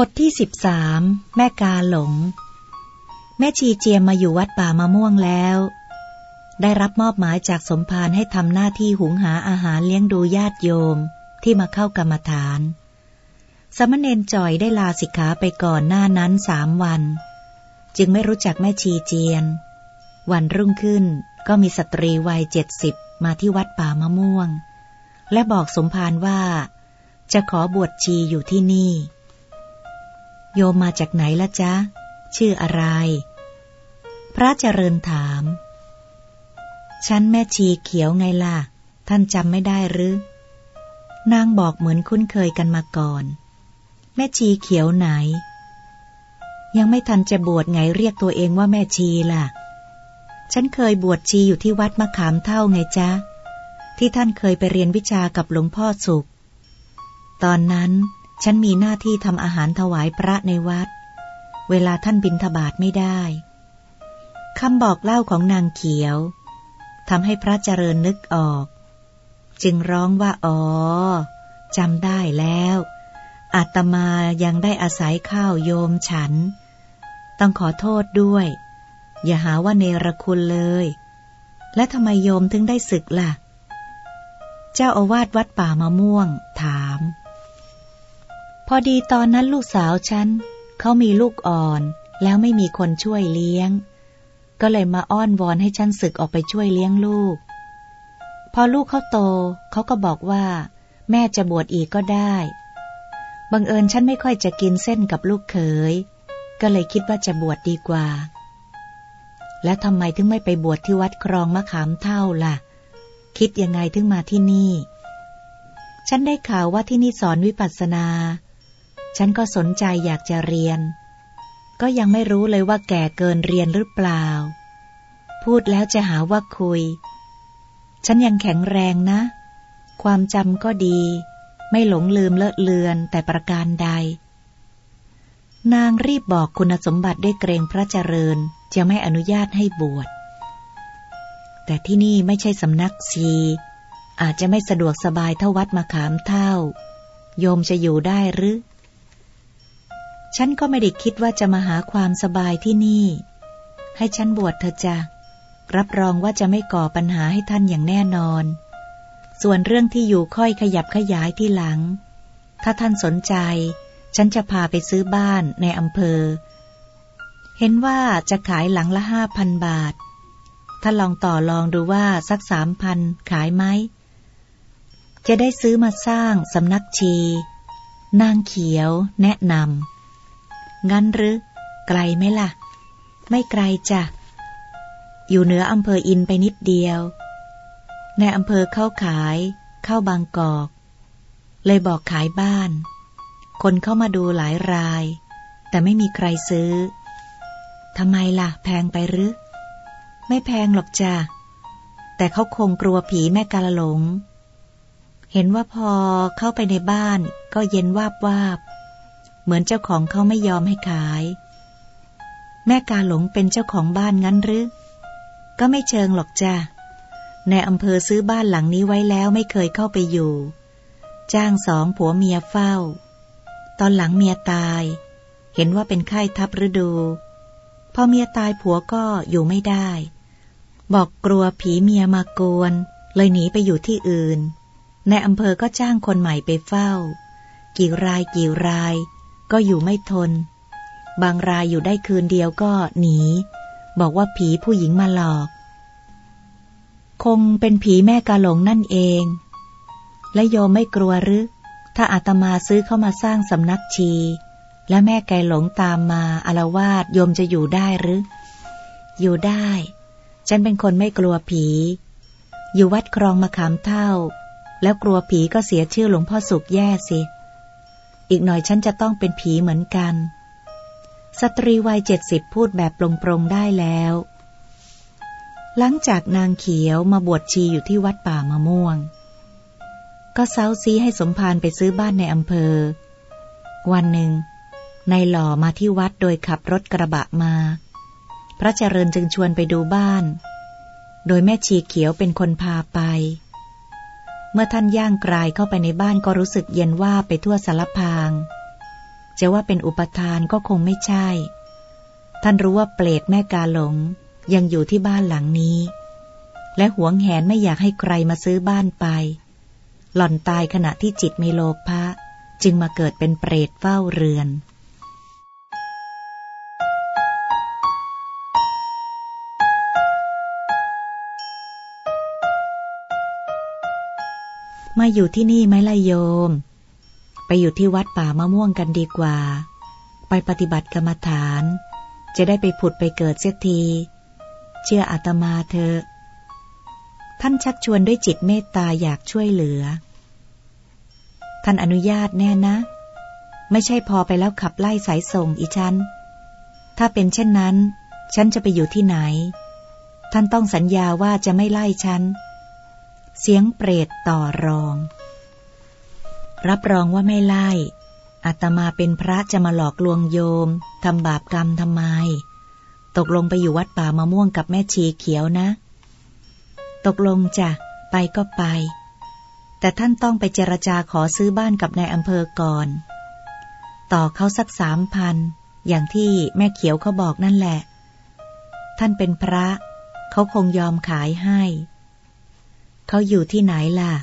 บทที่สิบสามแม่กาหลง แม่ชีเจียมมาอยู่วัดป่ามะม่วงแล้ว ได้รับมอบหมายจากสมภารให้ทำหน้าที่หุงหาอาหารเลี้ยงดูญาติโยมที่มาเข้ากรรมฐาน สมณเณรจอยได้ลาสิกขาไปก่อนหน้านั้นสามวัน จึงไม่รู้จักแม่ชีเจียน วันรุ่งขึ้นก็มีสตรีวัยเจ็ดสิบมาที่วัดป่ามะม่วง และบอกสมภารว่า จะขอบวชชีอยู่ที่นี่ โยมมาจากไหนละจ๊ะ ชื่ออะไร พระเจริญถาม ฉันแม่ชีเขียวไงล่ะ ท่านจำไม่ได้หรือ นางบอกเหมือนคุ้นเคยกันมาก่อน แม่ชีเขียวไหน ยังไม่ทันจะบวชไงเรียกตัวเองว่าแม่ชีล่ะ ฉันเคยบวชชีอยู่ที่วัดมะขามเท่าไงจ๊ะ ที่ท่านเคยไปเรียนวิชากับหลวงพ่อสุข ตอนนั้น ฉันมีหน้าที่ทำอาหารถวายพระในวัด เวลาท่านบินทบาทไม่ได้คำบอกเล่าของนางเขียวทำให้พระเจริญนึกออก จึงร้องว่าอ๋อจำได้แล้วอาตมายังได้อาศัยข้าวโยมฉัน ต้องขอโทษด้วย อย่าหาว่าเนรคุณเลย และทำไมโยมถึงได้ศึกละ่ะ เจ้าอาวาสวัดป่ามะม่วงถาม พอดีตอนนั้นลูกสาวฉันเขามีลูกอ่อน แล้วไม่มีคนช่วยเลี้ยง ก็เลยมาอ้อนวอนให้ฉันศึกออกไปช่วยเลี้ยงลูก พอลูกเขาโตเขาก็บอกว่า แม่จะบวชอีกก็ได้บังเอิญฉันไม่ค่อยจะกินเส้นกับลูกเขย ก็เลยคิดว่าจะบวชดดีกว่า แล้วทำไมถึงไม่ไปบวชที่วัดครองมะขามเท่าล่ะ คิดยังไงถึงมาที่นี่ ฉันได้ข่าวว่าที่นี่สอนวิปัสสนา ฉันก็สนใจอยากจะเรียน ก็ยังไม่รู้เลยว่าแก่เกินเรียนหรือเปล่า พูดแล้วจะหาว่าคุย ฉันยังแข็งแรงนะ ความจำก็ดี ไม่หลงลืมเลอะเลือนแต่ประการใด นางรีบบอกคุณสมบัติได้เกรงพระเจริญจะไม่อนุญาตให้บวช แต่ที่นี่ไม่ใช่สำนักชีอาจจะไม่สะดวกสบายเท่าวัดมาขามเท่า โยมจะอยู่ได้หรือ ฉันก็ไม่ได้คิดว่าจะมาหาความสบายที่นี่ ให้ฉันบวชเธอจะรับรองว่าจะไม่ก่อปัญหาให้ท่านอย่างแน่นอน ส่วนเรื่องที่อยู่ค่อยขยับขยายที่หลัง ถ้าท่านสนใจ ฉันจะพาไปซื้อบ้านในอำเภอ เห็นว่าจะขายหลังละห้าพันบาทถ้าลองต่อลองดูว่าสักสามพันขายไหม จะได้ซื้อมาสร้างสำนักชี นางเขียวแนะนำ งั้นหรือ ไกลไหมล่ะ ไม่ไกลจ้ะ อยู่เหนืออำเภออินไปนิดเดียว ในอำเภอเข้าขาย เข้าบางกอก เลยบอกขายบ้าน คนเข้ามาดูหลายราย แต่ไม่มีใครซื้อ ทำไมล่ะ แพงไปหรือ ไม่แพงหรอกจ้ะ แต่เขาคงกลัวผีแม่กาละหลง เห็นว่าพอเข้าไปในบ้านก็เย็นวาบวาบ เหมือนเจ้าของเขาไม่ยอมให้ขาย แม่กาหลงเป็นเจ้าของบ้านงั้นหรือ ก็ไม่เชิงหรอกจ้าในอำเภอซื้อบ้านหลังนี้ไว้แล้วไม่เคยเข้าไปอยู่ จ้างสองผัวเมียเฝ้า ตอนหลังเมียตาย เห็นว่าเป็นไข้ทับฤดู พอเมียตายผัวก็อยู่ไม่ได้ บอกกลัวผีเมียมากวน เลยหนีไปอยู่ที่อื่น ในอำเภอก็จ้างคนใหม่ไปเฝ้า กี่รายกี่ราย ก็อยู่ไม่ทน บางรายอยู่ได้คืนเดียวก็หนี บอกว่าผีผู้หญิงมาหลอก คงเป็นผีแม่กาหลงนั่นเอง และโยมไม่กลัวหรือ ถ้าอาตมาซื้อเข้ามาสร้างสำนักชี และแม่ไก่หลงตามมาอารวาสโยมจะอยู่ได้หรือ อยู่ได้ ฉันเป็นคนไม่กลัวผี อยู่วัดครองมะขามเท่า แล้วกลัวผีก็เสียชื่อหลวงพ่อสุขแย่สิ อีกหน่อยฉันจะต้องเป็นผีเหมือนกัน สตรีวัยเจ็ดสิบพูดแบบปรงๆได้แล้ว หลังจากนางเขียวมาบวชชีอยู่ที่วัดป่ามะม่วง ก็เซาซีให้สมภารไปซื้อบ้านในอำเภอ วันหนึ่งนายหล่อมาที่วัดโดยขับรถกระบะมา พระเจริญจึงชวนไปดูบ้าน โดยแม่ชีเขียวเป็นคนพาไป มื่อท่านย่างกลายเข้าไปในบ้านก็รู้สึกเย็นว่าไปทั่วสารพาง จะว่าเป็นอุปทานก็คงไม่ใช่ ท่านรู้ว่าเปรตแม่กาหลง ยังอยู่ที่บ้านหลังนี้ และหวงแหนไม่อยากให้ใครมาซื้อบ้านไป หล่อนตายขณะที่จิตมีโลภะจึงมาเกิดเป็นเปรตเฝ้าเรือน มาอยู่ที่นี่ไหมล่ะโยม ไปอยู่ที่วัดป่ามะม่วงกันดีกว่า ไปปฏิบัติกรรมฐาน จะได้ไปผุดไปเกิดเสียที เชื่ออาตมาเถอะท่านชักชวนด้วยจิตเมตตาอยากช่วยเหลือ ท่านอนุญาตแน่นะ ไม่ใช่พอไปแล้วขับไล่สายส่งอีฉัน ถ้าเป็นเช่นนั้น ฉันจะไปอยู่ที่ไหน ท่านต้องสัญญาว่าจะไม่ไล่ฉัน เสียงเปรตต่อรอง รับรองว่าไม่ไล่อาตมาเป็นพระจะมาหลอกลวงโยมทำบาปกรรมทำไม ตกลงไปอยู่วัดป่ามะม่วงกับแม่ชีเขียวนะ ตกลงจ้ะไปก็ไป แต่ท่านต้องไปเจรจาขอซื้อบ้านกับนายอำเภอก่อน ต่อเขาสักสามพันอย่างที่แม่เขียวเขาบอกนั่นแหละ ท่านเป็นพระ เขาคงยอมขายให้ เขาอยู่ที่ไหนล่ะ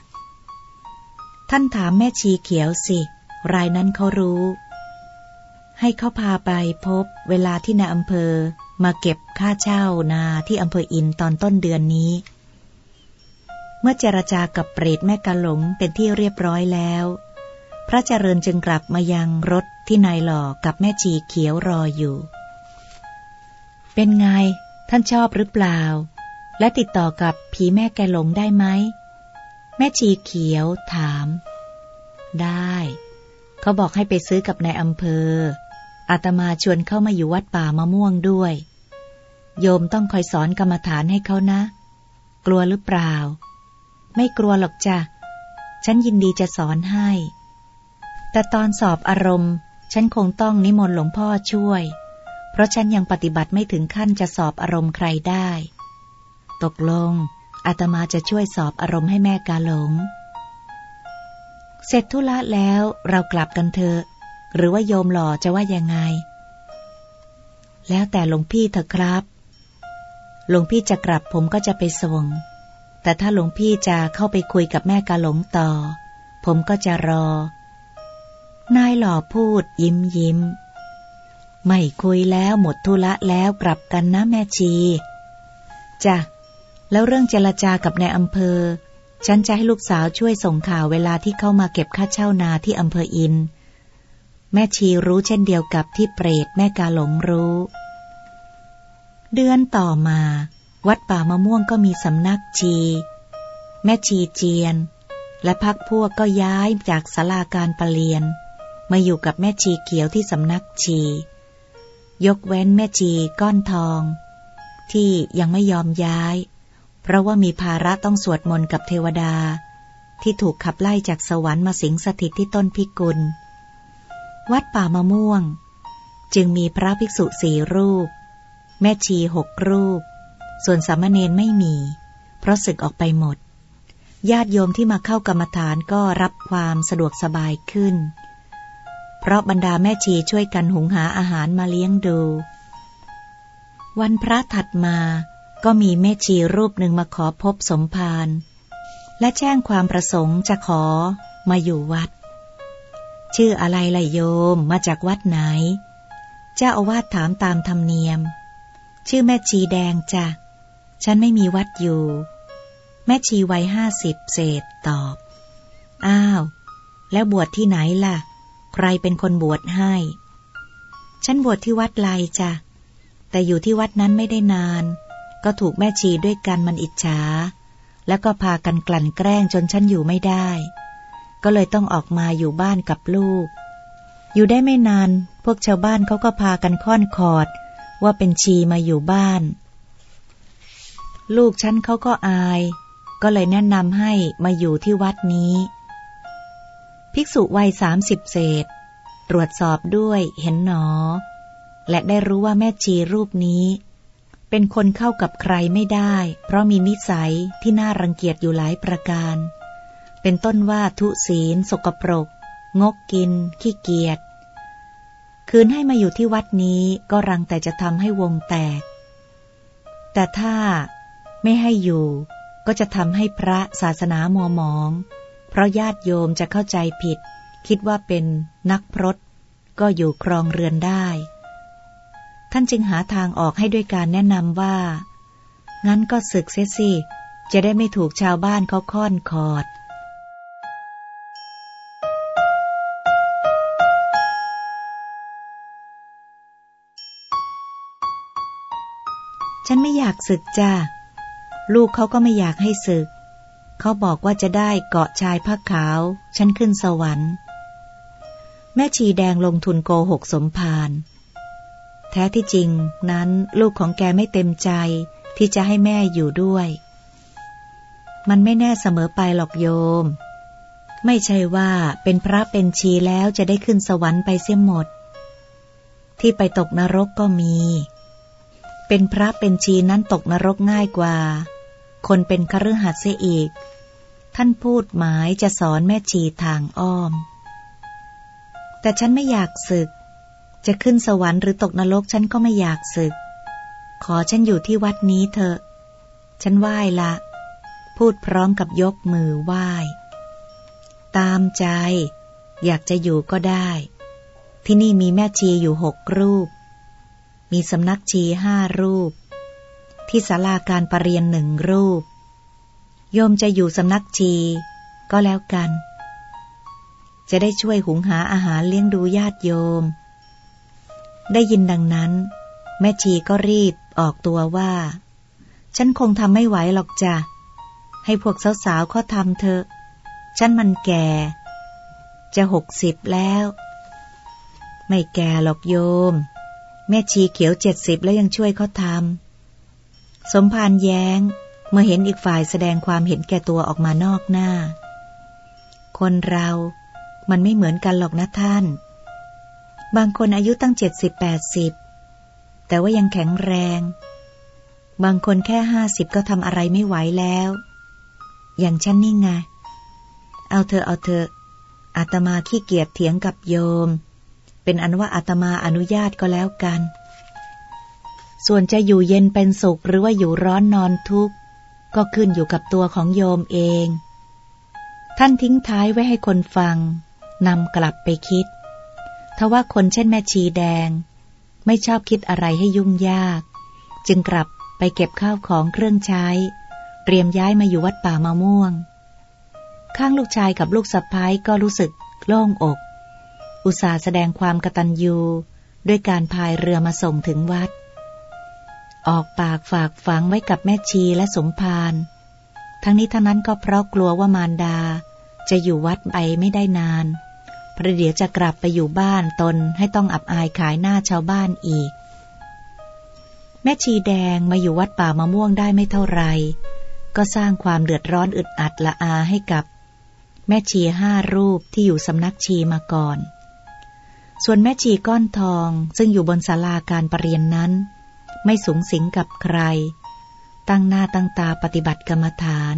ท่านถามแม่ชีเขียวสิ รายนั้นเขารู้ ให้เขาพาไปพบเวลาที่นายอำเภอมาเก็บค่าเช่านาที่อำเภออินตอนต้นเดือนนี้ เมื่อเจรจากับเปรตแม่กะหลงเป็นที่เรียบร้อยแล้ว พระเจริญจึงกลับมายังรถที่นายหล่อกับแม่ชีเขียวรออยู่ เป็นไง ท่านชอบหรือเปล่า และติดต่อกับผีแม่แกหลงได้ไหม แม่ชีเขียวถาม ได้ เขาบอกให้ไปซื้อกับนายอำเภอ อาตมาชวนเข้ามาอยู่วัดป่ามะม่วงด้วย โยมต้องคอยสอนกรรมฐานให้เขานะ กลัวหรือเปล่า ไม่กลัวหรอกจ้ะ ฉันยินดีจะสอนให้ แต่ตอนสอบอารมณ์ ฉันคงต้องนิมนต์หลวงพ่อช่วย เพราะฉันยังปฏิบัติไม่ถึงขั้นจะสอบอารมณ์ใครได้ ตกลงอาตมาจะช่วยสอบอารมณ์ให้แม่กาหลง เสร็จธุระแล้วเรากลับกันเถอะ หรือว่าโยมหล่อจะว่ายังไง แล้วแต่หลวงพี่เถอะครับหลวงพี่จะกลับผมก็จะไปส่ง แต่ถ้าหลวงพี่จะเข้าไปคุยกับแม่กาหลงต่อ ผมก็จะรอ นายหล่อพูดยิ้มยิ้ม ไม่คุยแล้วหมดธุระแล้วกลับกันนะแม่ชีจ้ะ แล้วเรื่องเจรจากับนายอำเภอ ฉันจะให้ลูกสาวช่วยส่งข่าวเวลาที่เข้ามาเก็บค่าเช่านาที่อำเภออิน แม่ชีรู้เช่นเดียวกับที่เปรตแม่กาหลงรู้ เดือนต่อมา วัดป่ามะม่วงก็มีสำนักชี แม่ชีเจียน และพักพวกก็ย้ายจากศาลาการประเรียน มาอยู่กับแม่ชีเขียวที่สำนักชี ยกเว้นแม่ชีก้อนทอง ที่ยังไม่ยอมย้าย เพราะว่ามีภาระต้องสวดมนต์กับเทวดา ที่ถูกขับไล่จากสวรรค์มาสิงสถิตที่ต้นพิกุล วัดป่ามะม่วง จึงมีพระภิกษุสี่รูป แม่ชีหกรูป ส่วนสามเณรไม่มี เพราะศึกออกไปหมด ญาติโยมที่มาเข้ากรรมฐานก็รับความสะดวกสบายขึ้น เพราะบรรดาแม่ชีช่วยกันหุงหาอาหารมาเลี้ยงดู วันพระถัดมา ก็มีแม่ชีรูปหนึ่งมาขอพบสมภารและแจ้งความประสงค์จะขอมาอยู่วัด ชื่ออะไรล่ะโยมมาจากวัดไหน เจ้าอาวาสถามตามธรรมเนียม ชื่อแม่ชีแดงจ้ะ ฉันไม่มีวัดอยู่ แม่ชีวัยห้าสิบเศษตอบ อ้าว แล้วบวชที่ไหนล่ะ ใครเป็นคนบวชให้ ฉันบวชที่วัดไลจ้ะ แต่อยู่ที่วัดนั้นไม่ได้นาน ก็ถูกแม่ชีด้วยกันมันอิจฉา แล้วก็พากันกลั่นแกล้งจนฉันอยู่ไม่ได้ ก็เลยต้องออกมาอยู่บ้านกับลูก อยู่ได้ไม่นาน พวกชาวบ้านเขาก็พากันค่อนคอด ว่าเป็นชีมาอยู่บ้าน ลูกฉันเขาก็อาย ก็เลยแนะนำให้มาอยู่ที่วัดนี้ ภิกษุวัยสามสิบเศษ ตรวจสอบด้วยเห็นหนอ และได้รู้ว่าแม่ชีรูปนี้ เป็นคนเข้ากับใครไม่ได้ เพราะมีนิสัยที่น่ารังเกียจอยู่หลายประการ เป็นต้นว่าทุศีล สกปรก งกกิน ขี้เกียจ คืนให้มาอยู่ที่วัดนี้ก็รังแต่จะทำให้วงแตก แต่ถ้าไม่ให้อยู่ก็จะทำให้พระศาสนามัวหมอง เพราะญาติโยมจะเข้าใจผิด คิดว่าเป็นนักพรตก็อยู่ครองเรือนได้ ท่านจึงหาทางออกให้ด้วยการแนะนำว่า งั้นก็ศึกเสียสิ จะได้ไม่ถูกชาวบ้านเขาค่อนคอด ฉันไม่อยากศึกจ้า ลูกเขาก็ไม่อยากให้ศึก เขาบอกว่าจะได้เกาะชายผ้าขาว ฉันขึ้นสวรรค์ แม่ชีแดงลงทุนโกหกสมภาร แท้ที่จริงนั้นลูกของแกไม่เต็มใจที่จะให้แม่อยู่ด้วย มันไม่แน่เสมอไปหรอกโยม ไม่ใช่ว่าเป็นพระเป็นชีแล้วจะได้ขึ้นสวรรค์ไปเสียหมด ที่ไปตกนรกก็มี เป็นพระเป็นชีนั้นตกนรกง่ายกว่า คนเป็นคฤหัสถ์เสียอีก ท่านพูดหมายจะสอนแม่ชีทางอ้อม แต่ฉันไม่อยากศึก จะขึ้นสวรรค์หรือตกนรกฉันก็ไม่อยากศึก ขอฉันอยู่ที่วัดนี้เถอะ ฉันไหว้ละ พูดพร้อมกับยกมือไหว้ ตามใจ อยากจะอยู่ก็ได้ ที่นี่มีแม่ชีอยู่หกรูป มีสำนักชีห้ารูป ที่ศาลาการประเรียนหนึ่งรูป โยมจะอยู่สำนักชี ก็แล้วกัน จะได้ช่วยหุงหาอาหารเลี้ยงดูญาติโยม ได้ยินดังนั้น แม่ชีก็รีบออกตัวว่า ฉันคงทำไม่ไหวหรอกจ้ะ ให้พวกสาวๆเขาทำเถอะ ฉันมันแก่ จะหกสิบแล้ว ไม่แก่หรอกโยม แม่ชีเขียวเจ็ดสิบแล้วยังช่วยเขาทำสมภารแย้งเมื่อเห็นอีกฝ่ายแสดงความเห็นแก่ตัวออกมานอกหน้า คนเรา มันไม่เหมือนกันหรอกนะท่าน บางคนอายุตั้งเจ็ดสิบแปดสิบแต่ว่ายังแข็งแรง บางคนแค่ห้าสิบก็ทำอะไรไม่ไหวแล้ว อย่างฉันนี่ไง เอาเธอเอาเธออาตมาขี้เกียจเถียงกับโยม เป็นอันว่าอาตมาอนุญาตก็แล้วกัน ส่วนจะอยู่เย็นเป็นสุขหรือว่าอยู่ร้อนนอนทุกข์ ก็ขึ้นอยู่กับตัวของโยมเอง ท่านทิ้งท้ายไว้ให้คนฟังนำกลับไปคิด ทว่าคนเช่นแม่ชีแดง ไม่ชอบคิดอะไรให้ยุ่งยาก จึงกลับไปเก็บข้าวของเครื่องใช้ เตรียมย้ายมาอยู่วัดป่ามะม่วง ข้างลูกชายกับลูกสะพ้ายก็รู้สึกโล่งอก อุตส่าห์แสดงความกตัญญูด้วยการพายเรือมาส่งถึงวัด ออกปากฝากฝังไว้กับแม่ชีและสมภารทั้งนี้ทั้งนั้นก็เพราะกลัวว่ามารดา จะอยู่วัดไปไม่ได้นาน ประเดี๋ยวจะกลับไปอยู่บ้านตนให้ต้องอับอายขายหน้าชาวบ้านอีก แม่ชีแดงมาอยู่วัดป่ามะม่วงได้ไม่เท่าไร ก็สร้างความเดือดร้อนอึดอัดละอาให้กับ แม่ชีห้ารูปที่อยู่สำนักชีมาก่อน ส่วนแม่ชีก้อนทองซึ่งอยู่บนศาลาการประเรียนนั้น ไม่สูงสิงกับใคร ตั้งหน้าตั้งตาปฏิบัติกรรมฐาน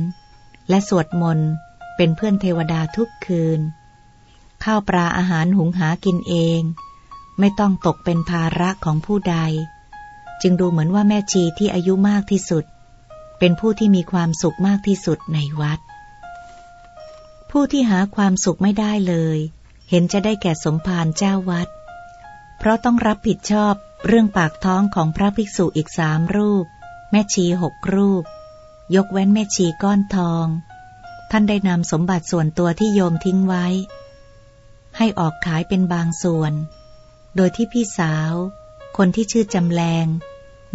และสวดมนต์เป็นเพื่อนเทวดาทุกคืน ข้าวปลาอาหารหุงหากินเอง ไม่ต้องตกเป็นภาระของผู้ใด จึงดูเหมือนว่าแม่ชีที่อายุมากที่สุด เป็นผู้ที่มีความสุขมากที่สุดในวัด ผู้ที่หาความสุขไม่ได้เลย เห็นจะได้แก่สมภารเจ้าวัด เพราะต้องรับผิดชอบเรื่องปากท้องของพระภิกษุอีกสามรูป แม่ชีหกรูป ยกเว้นแม่ชีก้อนทอง ท่านได้นำสมบัติส่วนตัวที่โยมทิ้งไว้ ให้ออกขายเป็นบางส่วน โดยที่พี่สาว คนที่ชื่อจำแรง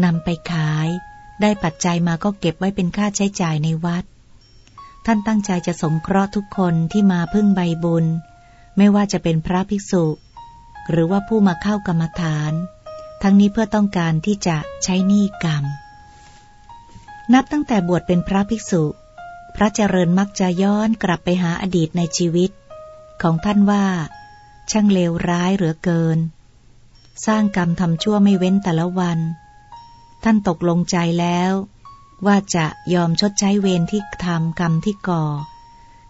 นำไปขาย ได้ปัจจัยมาก็เก็บไว้เป็นค่าใช้จ่ายในวัด ท่านตั้งใจจะสงเคราะห์ทุกคนที่มาพึ่งใบบุญ ไม่ว่าจะเป็นพระภิกษุ หรือว่าผู้มาเข้ากรรมฐาน ทั้งนี้เพื่อต้องการที่จะใช้หนี้กรรม นับตั้งแต่บวชเป็นพระภิกษุ พระเจริญมักจะย้อนกลับไปหาอดีตในชีวิต ของท่านว่า ช่างเลวร้ายเหลือเกิน สร้างกรรมทำชั่วไม่เว้นแต่ละวัน ท่านตกลงใจแล้ว ว่าจะยอมชดใช้เวรที่ทำกรรมที่ก่อ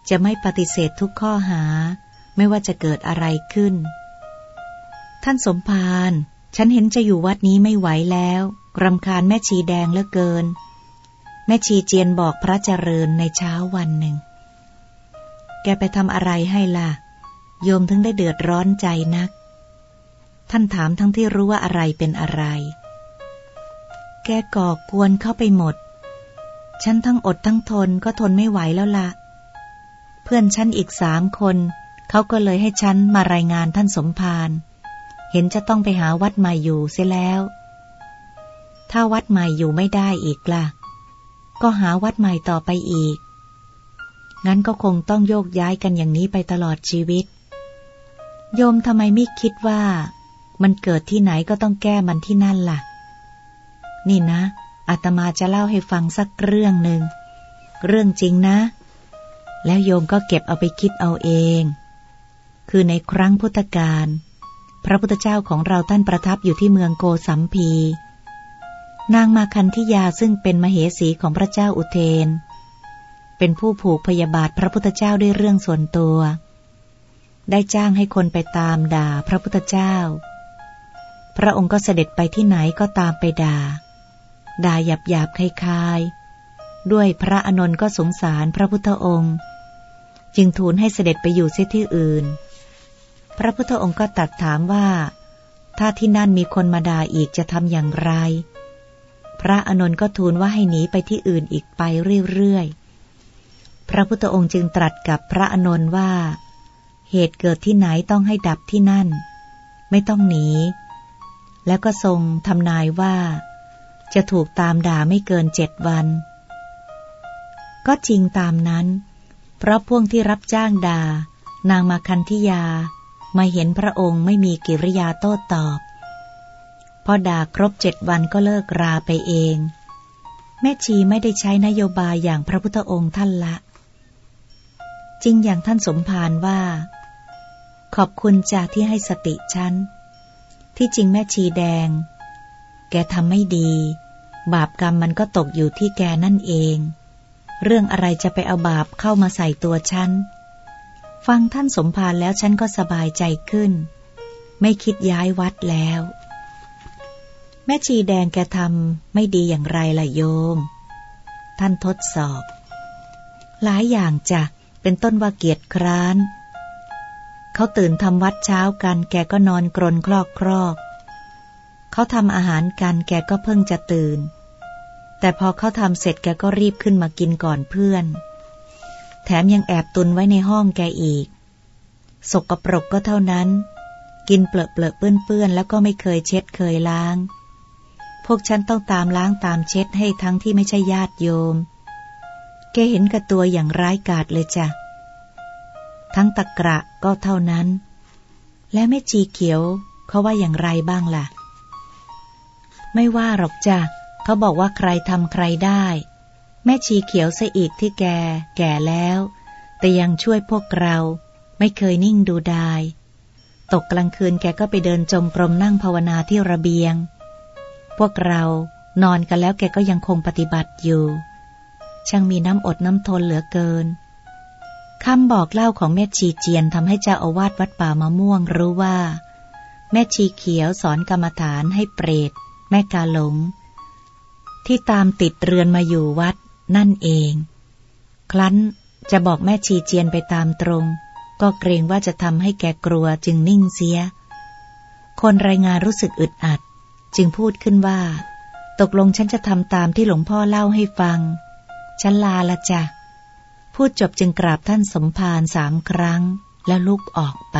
จะไม่ปฏิเสธทุกข้อหา ไม่ว่าจะเกิดอะไรขึ้น ท่านสมภารฉันเห็นจะอยู่วัดนี้ไม่ไหวแล้วรำคาญแม่ชีแดงเหลือเกิน แม่ชีเจียนบอกพระเจริญในเช้าวันหนึ่ง แกไปทำอะไรให้ล่ะ โยมถึงได้เดือดร้อนใจนัก ท่านถามทั้งที่รู้ว่าอะไรเป็นอะไร แกก่อกวนเข้าไปหมด ฉันทั้งอดทั้งทนก็ทนไม่ไหวแล้วละ่ะ เพื่อนฉันอีกสามคน เขาก็เลยให้ฉันมารายงานท่านสมภารเห็นจะต้องไปหาวัดใหม่อยู่เสียแล้ว ถ้าวัดใหม่อยู่ไม่ได้อีกละ่ะ ก็หาวัดใหม่ต่อไปอีก งั้นก็คงต้องโยกย้ายกันอย่างนี้ไปตลอดชีวิต โยมทำไมไม่คิดว่า มันเกิดที่ไหนก็ต้องแก้มันที่นั่นล่ะ นี่นะอาตมาจะเล่าให้ฟังสักเรื่องหนึ่ง เรื่องจริงนะ แล้วโยมก็เก็บเอาไปคิดเอาเอง คือในครั้งพุทธกาลพระพุทธเจ้าของเราท่านประทับอยู่ที่เมืองโกสัมพี นางมาคันธิยาซึ่งเป็นมเหสีของพระเจ้าอุเทน เป็นผู้ผูกพยาบาทพระพุทธเจ้าด้วยเรื่องส่วนตัว ได้จ้างให้คนไปตามด่าพระพุทธเจ้า พระองค์ก็เสด็จไปที่ไหนก็ตามไปด่า ด่าหยาบหยาบคลายๆ ด้วยพระอนนท์ก็สงสารพระพุทธองค์ จึงทูลให้เสด็จไปอยู่เสียที่อื่น พระพุทธองค์ก็ตัดถามว่า ถ้าที่นั่นมีคนมาด่าอีกจะทำอย่างไร พระอนนท์ก็ทูลว่าให้หนีไปที่อื่นอีกไปเรื่อยๆ พระพุทธองค์จึงตรัสกับพระอนนท์ว่า เหตุเกิดที่ไหนต้องให้ดับที่นั่น ไม่ต้องหนี แล้วก็ทรงทำนายว่า จะถูกตามด่าไม่เกินเจ็ดวัน ก็จริงตามนั้น เพราะพวกที่รับจ้างด่านางมาคันธิยา มาเห็นพระองค์ไม่มีกิริยาโต้ตอบ พอด่าครบเจ็ดวันก็เลิกราไปเองแม่ชีไม่ได้ใช้นโยบายอย่างพระพุทธองค์ท่านละ จริงอย่างท่านสมภารว่า ขอบคุณจ่าที่ให้สติฉัน ที่จริงแม่ชีแดง แกทำไม่ดี บาปกรรมมันก็ตกอยู่ที่แกนั่นเอง เรื่องอะไรจะไปเอาบาปเข้ามาใส่ตัวฉัน ฟังท่านสมภารแล้วฉันก็สบายใจขึ้น ไม่คิดย้ายวัดแล้ว แม่ชีแดงแกทำไม่ดีอย่างไรล่ะโยม ท่านทดสอบ หลายอย่างจ้ะ เป็นต้นว่าเกียรติคร้าน เขาตื่นทำวัดเช้ากัน แกก็นอนกรนคลอกครอก เขาทำอาหารกันแกก็เพิ่งจะตื่น แต่พอเขาทำเสร็จแกก็รีบขึ้นมากินก่อนเพื่อน แถมยังแอบตุนไว้ในห้องแกอีก สกปรกก็เท่านั้น กินเปลอะเปลอะเปื้อนเปื้อนแล้วก็ไม่เคยเช็ดเคยล้าง พวกฉันต้องตามล้างตามเช็ดให้ทั้งที่ไม่ใช่ญาติโยม แกเห็นกับตัวอย่างร้ายกาจเลยจ้ะ ทั้งตะกระก็เท่านั้น และแม่จีเขียวเขาว่าอย่างไรบ้างล่ะ ไม่ว่าหรอกจ้ะเขาบอกว่าใครทำใครได้ แม่ชีเขียวซะอีกที่แก แก่แล้ว แต่ยังช่วยพวกเรา ไม่เคยนิ่งดูดาย ตกกลางคืนแกก็ไปเดินจมกรมนั่งภาวนาที่ระเบียง พวกเรานอนกันแล้วแกก็ยังคงปฏิบัติอยู่ ช่างมีน้ำอดน้ำทนเหลือเกินคำบอกเล่าของแม่ชีเจียนทำให้เจ้าอาวาสวัดป่ามะม่วงรู้ว่า แม่ชีเขียวสอนกรรมฐานให้เปรต แม่กาหลง ที่ตามติดเรือนมาอยู่วัดนั่นเอง ครั้นจะบอกแม่ชีเจียนไปตามตรง ก็เกรงว่าจะทำให้แกกลัวจึงนิ่งเสีย คนรายงานรู้สึกอึดอัด จึงพูดขึ้นว่า ตกลงฉันจะทำตามที่หลวงพ่อเล่าให้ฟัง ฉันลาละจ้ะ พูดจบจึงกราบท่านสมภารสามครั้งแล้วลุกออกไป